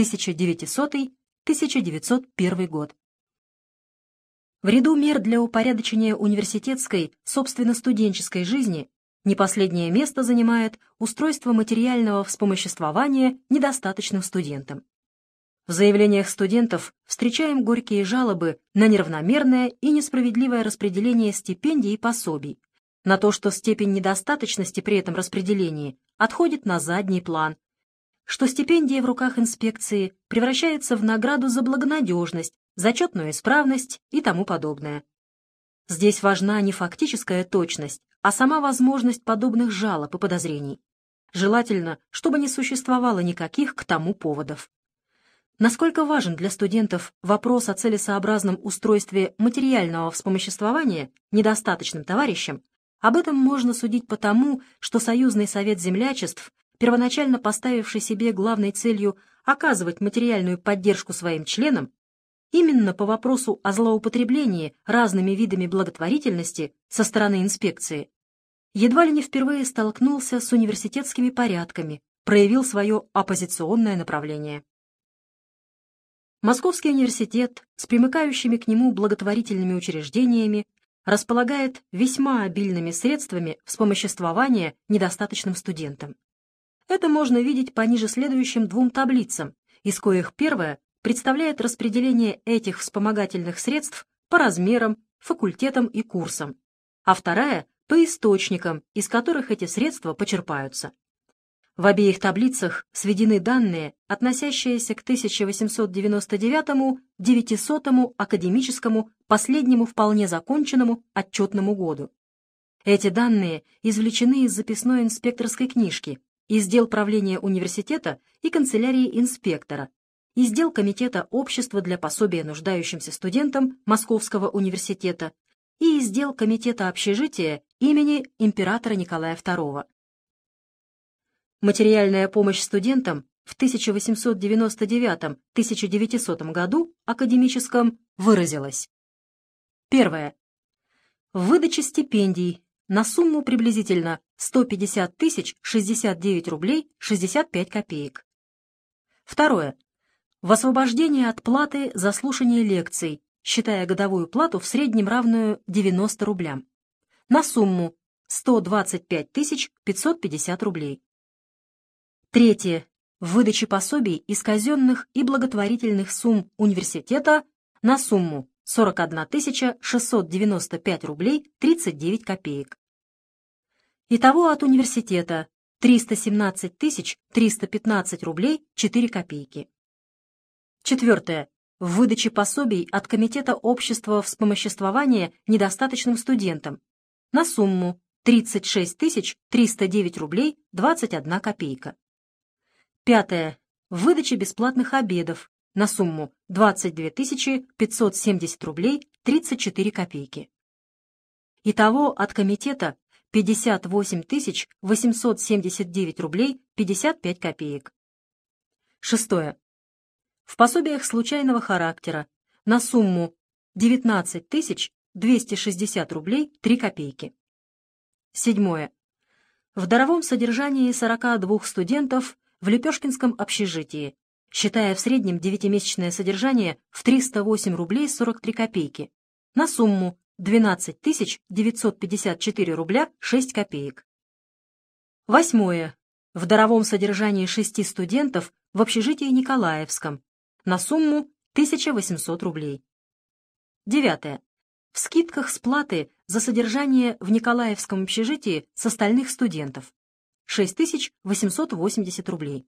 1900-1901 год. В ряду мер для упорядочения университетской, собственно студенческой жизни не последнее место занимает устройство материального вспомоществования недостаточным студентам. В заявлениях студентов встречаем горькие жалобы на неравномерное и несправедливое распределение стипендий и пособий, на то, что степень недостаточности при этом распределении отходит на задний план, что стипендия в руках инспекции превращается в награду за благонадежность, зачетную исправность и тому подобное. Здесь важна не фактическая точность, а сама возможность подобных жалоб и подозрений. Желательно, чтобы не существовало никаких к тому поводов. Насколько важен для студентов вопрос о целесообразном устройстве материального вспомоществования недостаточным товарищам, об этом можно судить потому, что Союзный совет землячеств, первоначально поставивший себе главной целью оказывать материальную поддержку своим членам, именно по вопросу о злоупотреблении разными видами благотворительности со стороны инспекции, едва ли не впервые столкнулся с университетскими порядками, проявил свое оппозиционное направление. Московский университет с примыкающими к нему благотворительными учреждениями располагает весьма обильными средствами вспомоществования недостаточным студентам. Это можно видеть по ниже следующим двум таблицам, из коих первая представляет распределение этих вспомогательных средств по размерам, факультетам и курсам, а вторая — по источникам, из которых эти средства почерпаются. В обеих таблицах сведены данные, относящиеся к 1899-900 академическому, последнему вполне законченному отчетному году. Эти данные извлечены из записной инспекторской книжки, из дел правления университета и канцелярии инспектора, из дел Комитета общества для пособия нуждающимся студентам Московского университета и из дел Комитета общежития имени императора Николая II. Материальная помощь студентам в 1899-1900 году академическом выразилась. Первое. В выдаче стипендий на сумму приблизительно 150 тысяч 69 рублей 65 копеек. Второе. В освобождение от платы за слушание лекций, считая годовую плату в среднем равную 90 рублям, на сумму 125 550 рублей. Третье. В выдаче пособий из казенных и благотворительных сумм университета на сумму 41 695 рублей 39 копеек. Итого от университета 317 315 рублей 4 копейки. Четвертое. В выдаче пособий от Комитета общества вспомоществования недостаточным студентам на сумму 36 309 рублей 21 копейка. Пятое. В выдаче бесплатных обедов на сумму 22 570 рублей 34 копейки. Итого от комитета 58 879 рублей 55 копеек. Шестое. В пособиях случайного характера на сумму 19 260 рублей 3 копейки. Седьмое. В даровом содержании 42 студентов в Лепешкинском общежитии, считая в среднем девятимесячное содержание в 308 рублей 43 копейки, на сумму 12 954 рубля 6 копеек. Восьмое. В даровом содержании шести студентов в общежитии Николаевском на сумму 1800 рублей. Девятое. В скидках с платы за содержание в Николаевском общежитии с остальных студентов 6880 рублей.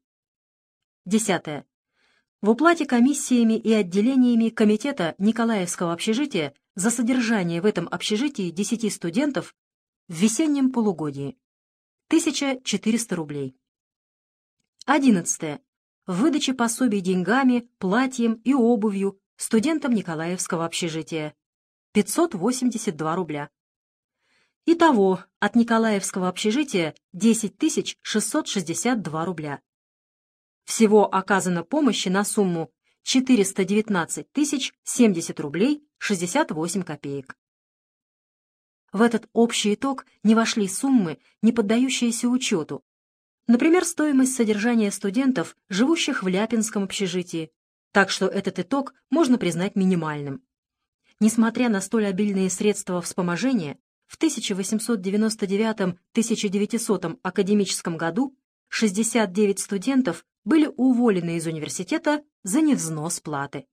Десятое. В уплате комиссиями и отделениями Комитета Николаевского общежития за содержание в этом общежитии 10 студентов в весеннем полугодии 1400 рублей. Одиннадцатое. В выдаче пособий деньгами, платьем и обувью студентам Николаевского общежития 582 рубля. Итого от Николаевского общежития 10 662 рубля. Всего оказано помощи на сумму 419 тысяч 70 рублей 68 копеек. В этот общий итог не вошли суммы, не поддающиеся учету, Например, стоимость содержания студентов, живущих в Ляпинском общежитии, так что этот итог можно признать минимальным. Несмотря на столь обильные средства вспоможения, в 1899-1900 академическом году 69 студентов были уволены из университета за невзнос платы.